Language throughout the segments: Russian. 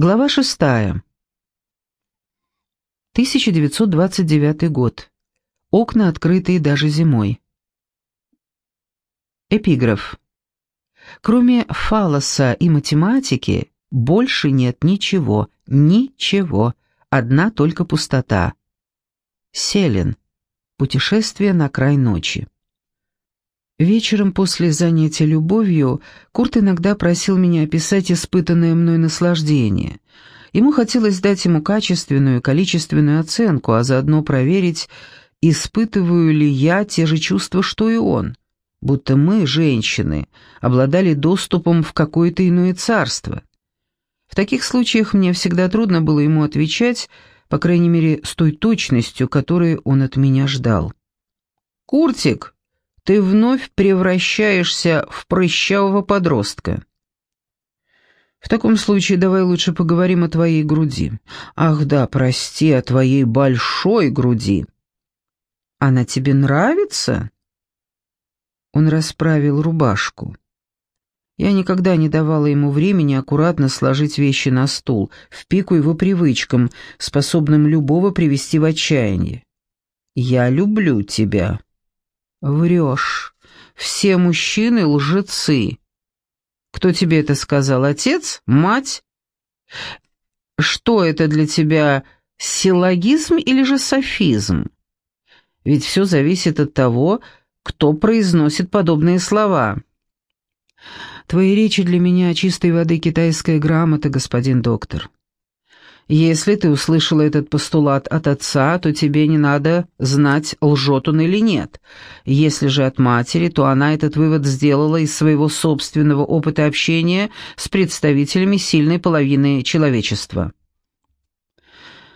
Глава шестая. 1929 год. Окна открытые даже зимой. Эпиграф. Кроме фалоса и математики, больше нет ничего, ничего, одна только пустота. Селен. Путешествие на край ночи. Вечером после занятия любовью Курт иногда просил меня описать испытанное мной наслаждение. Ему хотелось дать ему качественную и количественную оценку, а заодно проверить, испытываю ли я те же чувства, что и он, будто мы, женщины, обладали доступом в какое-то иное царство. В таких случаях мне всегда трудно было ему отвечать, по крайней мере, с той точностью, которой он от меня ждал. «Куртик!» Ты вновь превращаешься в прыщавого подростка. В таком случае давай лучше поговорим о твоей груди. Ах да, прости, о твоей большой груди. Она тебе нравится? Он расправил рубашку. Я никогда не давала ему времени аккуратно сложить вещи на стул, в пику его привычкам, способным любого привести в отчаяние. «Я люблю тебя», «Врешь. Все мужчины лжецы. Кто тебе это сказал, отец? Мать? Что это для тебя, силлогизм или же софизм? Ведь все зависит от того, кто произносит подобные слова». «Твои речи для меня чистой воды китайская грамота, господин доктор. Если ты услышала этот постулат от отца, то тебе не надо знать, лжет он или нет. Если же от матери, то она этот вывод сделала из своего собственного опыта общения с представителями сильной половины человечества.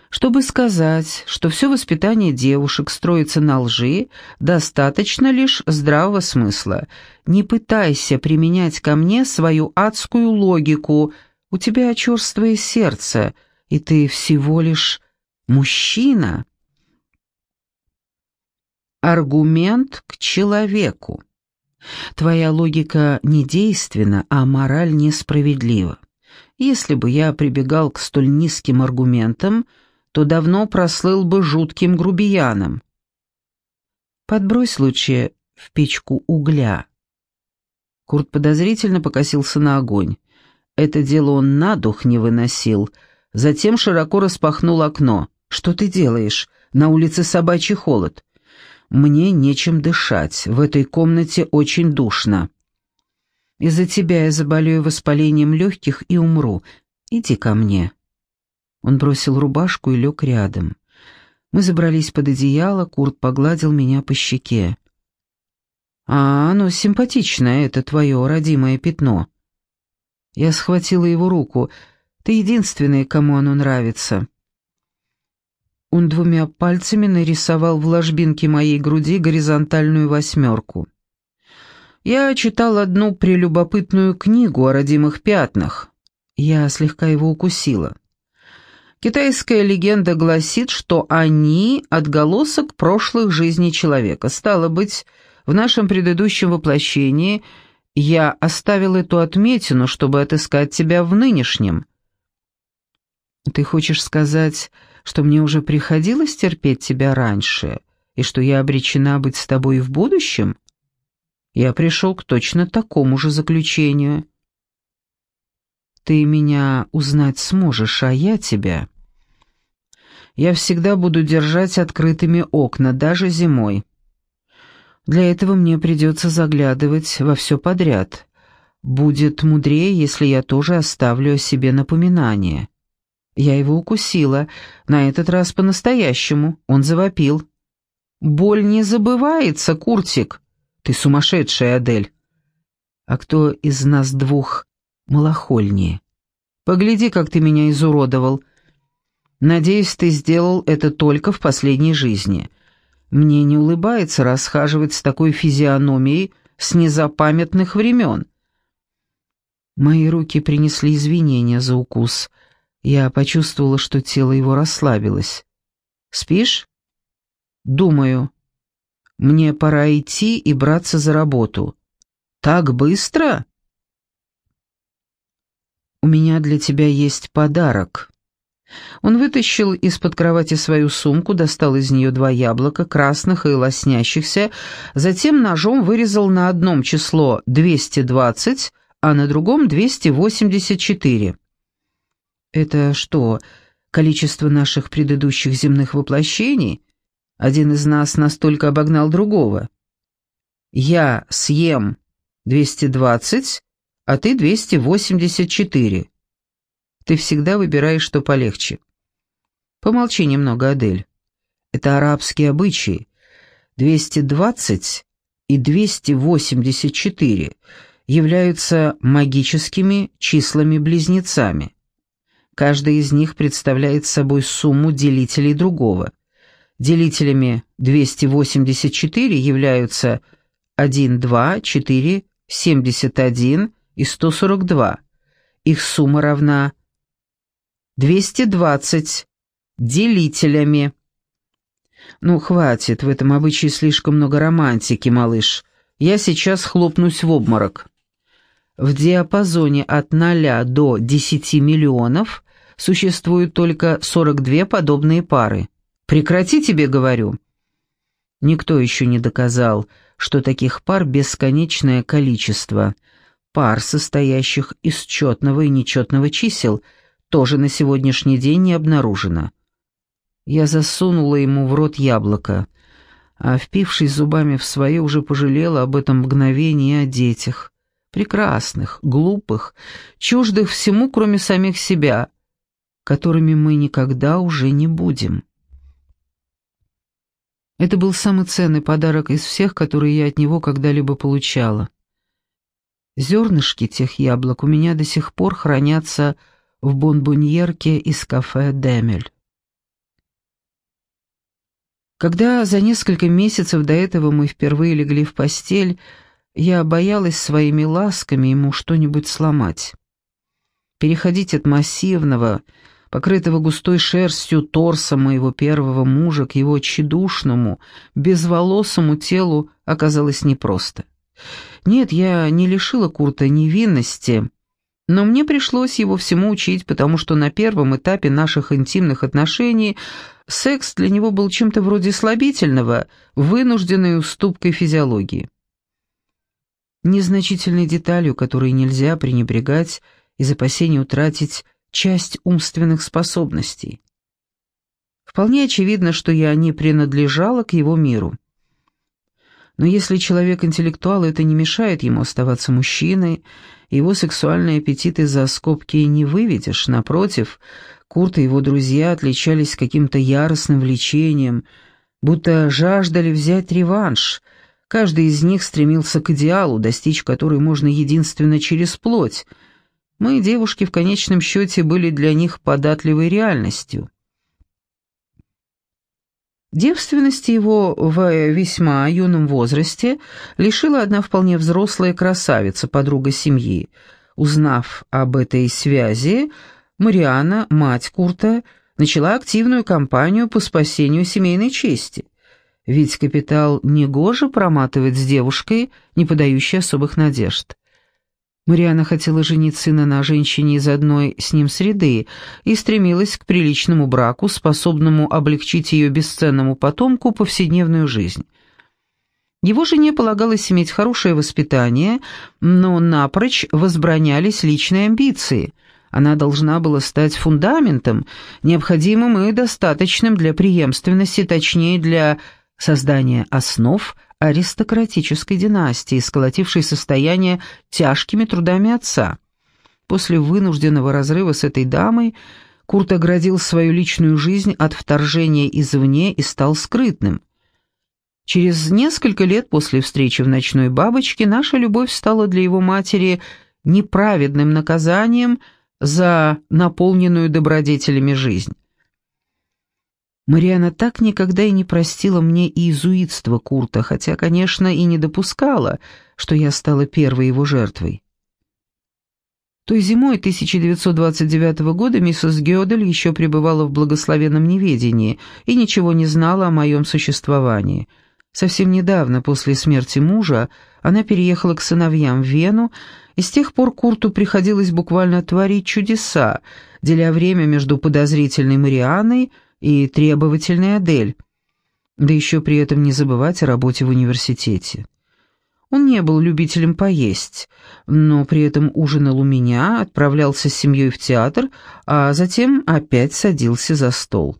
Чтобы сказать, что все воспитание девушек строится на лжи, достаточно лишь здравого смысла. Не пытайся применять ко мне свою адскую логику, у тебя черствое сердце — и ты всего лишь мужчина. Аргумент к человеку. Твоя логика не действенна, а мораль несправедлива. Если бы я прибегал к столь низким аргументам, то давно прослыл бы жутким грубияном. Подбрось лучше в печку угля. Курт подозрительно покосился на огонь. Это дело он на дух не выносил — Затем широко распахнул окно. «Что ты делаешь? На улице собачий холод». «Мне нечем дышать. В этой комнате очень душно». «Из-за тебя я заболею воспалением легких и умру. Иди ко мне». Он бросил рубашку и лег рядом. Мы забрались под одеяло, Курт погладил меня по щеке. «А оно симпатичное, это твое родимое пятно». Я схватила его руку — ты единственный, кому оно нравится». Он двумя пальцами нарисовал в ложбинке моей груди горизонтальную восьмерку. Я читал одну прелюбопытную книгу о родимых пятнах. Я слегка его укусила. Китайская легенда гласит, что они — отголосок прошлых жизней человека. Стало быть, в нашем предыдущем воплощении я оставил эту отметину, чтобы отыскать тебя в нынешнем. Ты хочешь сказать, что мне уже приходилось терпеть тебя раньше, и что я обречена быть с тобой в будущем? Я пришел к точно такому же заключению. Ты меня узнать сможешь, а я тебя. Я всегда буду держать открытыми окна, даже зимой. Для этого мне придется заглядывать во все подряд. Будет мудрее, если я тоже оставлю о себе напоминание. Я его укусила, на этот раз по-настоящему. Он завопил. «Боль не забывается, Куртик. Ты сумасшедшая, Адель. А кто из нас двух малохольнее? Погляди, как ты меня изуродовал. Надеюсь, ты сделал это только в последней жизни. Мне не улыбается расхаживать с такой физиономией с незапамятных времен». Мои руки принесли извинения за укус — я почувствовала, что тело его расслабилось. «Спишь?» «Думаю. Мне пора идти и браться за работу». «Так быстро?» «У меня для тебя есть подарок». Он вытащил из-под кровати свою сумку, достал из нее два яблока, красных и лоснящихся, затем ножом вырезал на одном число 220, а на другом 284. «Это что, количество наших предыдущих земных воплощений? Один из нас настолько обогнал другого. Я съем 220, а ты 284. Ты всегда выбираешь, что полегче. Помолчи немного, Адель. Это арабские обычаи. 220 и 284 являются магическими числами-близнецами. Каждый из них представляет собой сумму делителей другого. Делителями 284 являются 1, 2, 4, 71 и 142. Их сумма равна 220 делителями. Ну, хватит, в этом обычае слишком много романтики, малыш. Я сейчас хлопнусь в обморок. В диапазоне от 0 до 10 миллионов существуют только 42 подобные пары. Прекрати тебе, говорю. Никто еще не доказал, что таких пар бесконечное количество. Пар, состоящих из четного и нечетного чисел – тоже на сегодняшний день не обнаружено. Я засунула ему в рот яблоко, а, впившись зубами в свое, уже пожалела об этом мгновении о детях. Прекрасных, глупых, чуждых всему, кроме самих себя, которыми мы никогда уже не будем. Это был самый ценный подарок из всех, которые я от него когда-либо получала. Зернышки тех яблок у меня до сих пор хранятся в бонбоньерке из кафе «Демель». Когда за несколько месяцев до этого мы впервые легли в постель, я боялась своими ласками ему что-нибудь сломать. Переходить от массивного, покрытого густой шерстью торса моего первого мужа к его тщедушному, безволосому телу оказалось непросто. Нет, я не лишила Курта невинности, но мне пришлось его всему учить, потому что на первом этапе наших интимных отношений секс для него был чем-то вроде слабительного, вынужденной уступкой физиологии. Незначительной деталью, которой нельзя пренебрегать из опасения утратить часть умственных способностей. Вполне очевидно, что я не принадлежала к его миру. Но если человек интеллектуал, это не мешает ему оставаться мужчиной, его сексуальные аппетиты за скобки не выведешь, напротив, Курт и его друзья отличались каким-то яростным влечением, будто жаждали взять реванш. Каждый из них стремился к идеалу, достичь которой можно единственно через плоть. Мы, девушки, в конечном счете были для них податливой реальностью. Девственности его в весьма юном возрасте лишила одна вполне взрослая красавица, подруга семьи. Узнав об этой связи, Мариана, мать Курта, начала активную кампанию по спасению семейной чести. Ведь капитал негоже проматывать с девушкой, не подающей особых надежд. Мариана хотела женить сына на женщине из одной с ним среды и стремилась к приличному браку, способному облегчить ее бесценному потомку повседневную жизнь. Его жене полагалось иметь хорошее воспитание, но напрочь возбранялись личные амбиции. Она должна была стать фундаментом, необходимым и достаточным для преемственности, точнее для создания основ аристократической династии, сколотившей состояние тяжкими трудами отца. После вынужденного разрыва с этой дамой Курт оградил свою личную жизнь от вторжения извне и стал скрытным. Через несколько лет после встречи в «Ночной бабочке» наша любовь стала для его матери неправедным наказанием за наполненную добродетелями жизнь. Мариана так никогда и не простила мне иезуитство Курта, хотя, конечно, и не допускала, что я стала первой его жертвой. Той зимой 1929 года миссис Гёдель еще пребывала в благословенном неведении и ничего не знала о моем существовании. Совсем недавно, после смерти мужа, она переехала к сыновьям в Вену И с тех пор Курту приходилось буквально творить чудеса, деля время между подозрительной Марианой и требовательной Адель, да еще при этом не забывать о работе в университете. Он не был любителем поесть, но при этом ужинал у меня, отправлялся с семьей в театр, а затем опять садился за стол.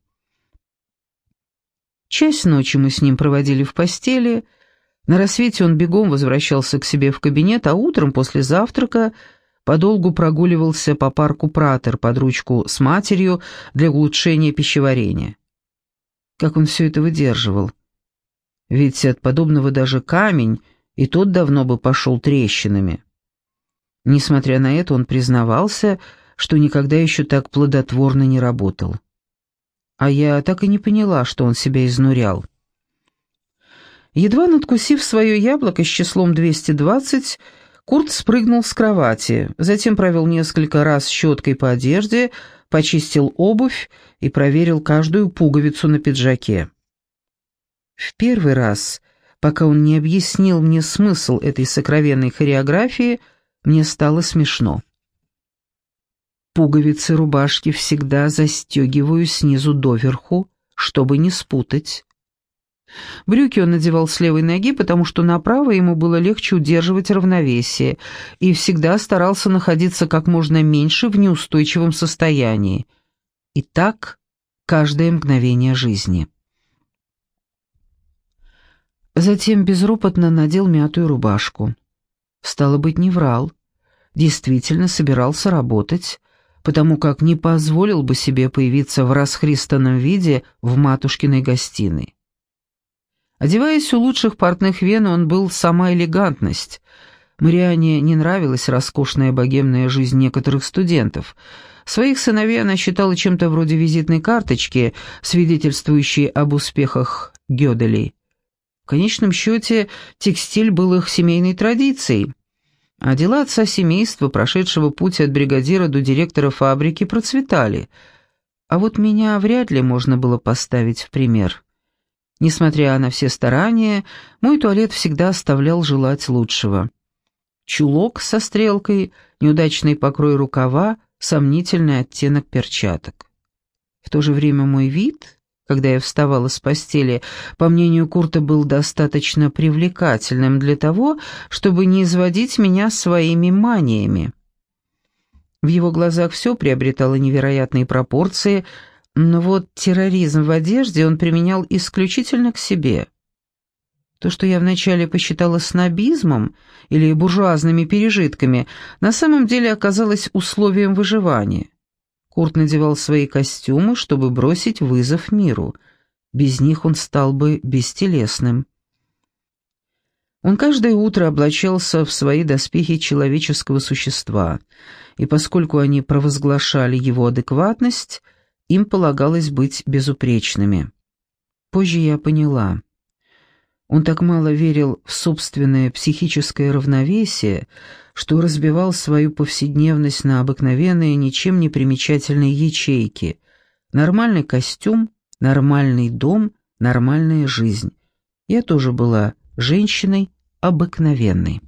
Часть ночи мы с ним проводили в постели, на рассвете он бегом возвращался к себе в кабинет, а утром после завтрака подолгу прогуливался по парку Пратер под ручку с матерью для улучшения пищеварения. Как он все это выдерживал? Ведь от подобного даже камень и тот давно бы пошел трещинами. Несмотря на это, он признавался, что никогда еще так плодотворно не работал. А я так и не поняла, что он себя изнурял. Едва надкусив свое яблоко с числом 220, Курт спрыгнул с кровати, затем провел несколько раз щеткой по одежде, почистил обувь и проверил каждую пуговицу на пиджаке. В первый раз Пока он не объяснил мне смысл этой сокровенной хореографии, мне стало смешно. Пуговицы рубашки всегда застегиваю снизу доверху, чтобы не спутать. Брюки он надевал с левой ноги, потому что направо ему было легче удерживать равновесие, и всегда старался находиться как можно меньше в неустойчивом состоянии. И так каждое мгновение жизни. Затем безропотно надел мятую рубашку. Стало быть, не врал. Действительно собирался работать, потому как не позволил бы себе появиться в расхристанном виде в матушкиной гостиной. Одеваясь у лучших портных вен, он был сама элегантность. Мариане не нравилась роскошная богемная жизнь некоторых студентов. Своих сыновей она считала чем-то вроде визитной карточки, свидетельствующей об успехах Гёделей. В конечном счете, текстиль был их семейной традицией, а дела отца семейства, прошедшего путь от бригадира до директора фабрики, процветали. А вот меня вряд ли можно было поставить в пример. Несмотря на все старания, мой туалет всегда оставлял желать лучшего. Чулок со стрелкой, неудачный покрой рукава, сомнительный оттенок перчаток. В то же время мой вид когда я вставала с постели, по мнению Курта, был достаточно привлекательным для того, чтобы не изводить меня своими маниями. В его глазах все приобретало невероятные пропорции, но вот терроризм в одежде он применял исключительно к себе. То, что я вначале посчитала снобизмом или буржуазными пережитками, на самом деле оказалось условием выживания. Курт надевал свои костюмы, чтобы бросить вызов миру. Без них он стал бы бестелесным. Он каждое утро облачался в свои доспехи человеческого существа, и поскольку они провозглашали его адекватность, им полагалось быть безупречными. Позже я поняла. Он так мало верил в собственное психическое равновесие, что разбивал свою повседневность на обыкновенные, ничем не примечательные ячейки. Нормальный костюм, нормальный дом, нормальная жизнь. Я тоже была женщиной обыкновенной.